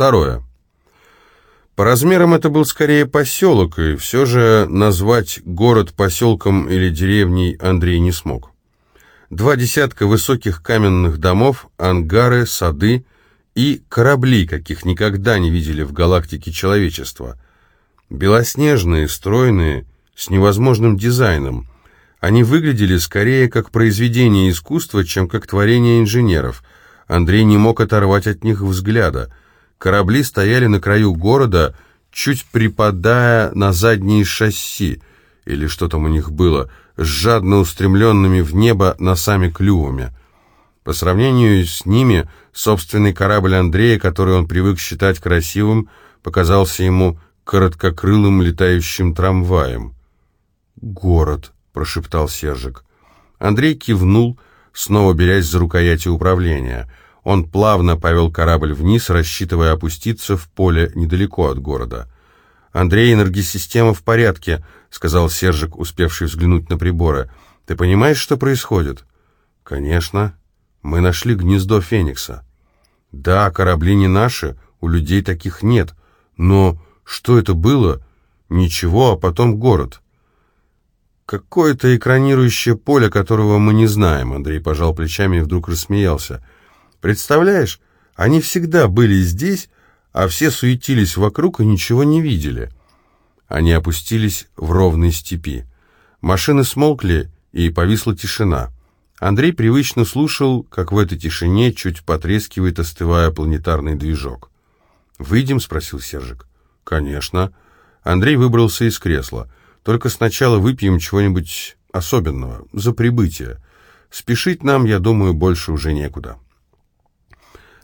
Второе. По размерам это был скорее поселок, и все же назвать город поселком или деревней Андрей не смог. Два десятка высоких каменных домов, ангары, сады и корабли, каких никогда не видели в галактике человечества. Белоснежные, стройные, с невозможным дизайном. Они выглядели скорее как произведение искусства, чем как творение инженеров. Андрей не мог оторвать от них взгляда. Корабли стояли на краю города, чуть припадая на задние шасси, или что там у них было, с жадно устремленными в небо носами клювами. По сравнению с ними, собственный корабль Андрея, который он привык считать красивым, показался ему короткокрылым летающим трамваем. «Город», — прошептал Сержик. Андрей кивнул, снова берясь за рукояти управления. Он плавно повел корабль вниз, рассчитывая опуститься в поле недалеко от города. «Андрей, энергосистема в порядке», — сказал Сержик, успевший взглянуть на приборы. «Ты понимаешь, что происходит?» «Конечно. Мы нашли гнездо Феникса». «Да, корабли не наши, у людей таких нет. Но что это было? Ничего, а потом город». «Какое-то экранирующее поле, которого мы не знаем», — Андрей пожал плечами и вдруг рассмеялся. «Представляешь, они всегда были здесь, а все суетились вокруг и ничего не видели». Они опустились в ровной степи. Машины смолкли, и повисла тишина. Андрей привычно слушал, как в этой тишине чуть потрескивает, остывая планетарный движок. «Выйдем?» — спросил Сержик. «Конечно». Андрей выбрался из кресла. Только сначала выпьем чего-нибудь особенного, за прибытие. Спешить нам, я думаю, больше уже некуда».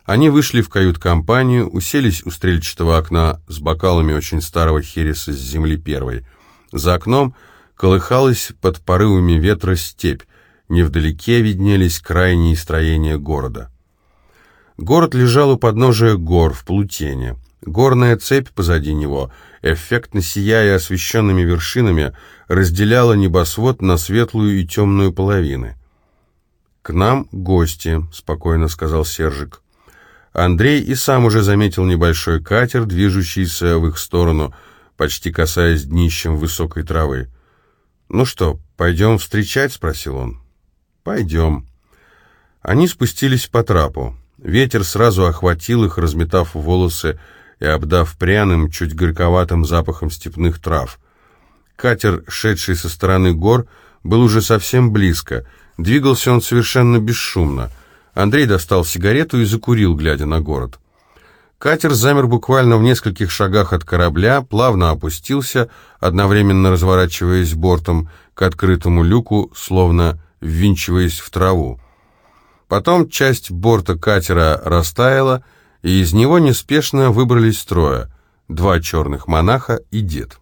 Они вышли в кают-компанию, уселись у стрельчатого окна с бокалами очень старого хереса с земли первой. За окном колыхалась под порывами ветра степь, невдалеке виднелись крайние строения города. Город лежал у подножия гор в полутене. Горная цепь позади него, эффектно сияя освещенными вершинами, разделяла небосвод на светлую и темную половины. «К нам гости», — спокойно сказал Сержик. Андрей и сам уже заметил небольшой катер, движущийся в их сторону, почти касаясь днищем высокой травы. «Ну что, пойдем встречать?» — спросил он. «Пойдем». Они спустились по трапу. Ветер сразу охватил их, разметав волосы, и обдав пряным, чуть горьковатым запахом степных трав. Катер, шедший со стороны гор, был уже совсем близко. Двигался он совершенно бесшумно. Андрей достал сигарету и закурил, глядя на город. Катер замер буквально в нескольких шагах от корабля, плавно опустился, одновременно разворачиваясь бортом к открытому люку, словно ввинчиваясь в траву. Потом часть борта катера растаяла, и из него неспешно выбрались трое, два черных монаха и дед.